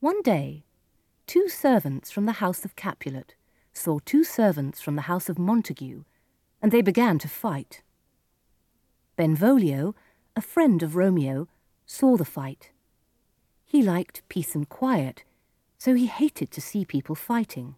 One day, two servants from the house of Capulet saw two servants from the house of Montague, and they began to fight. Benvolio, a friend of Romeo, saw the fight. He liked peace and quiet, so he hated to see people fighting.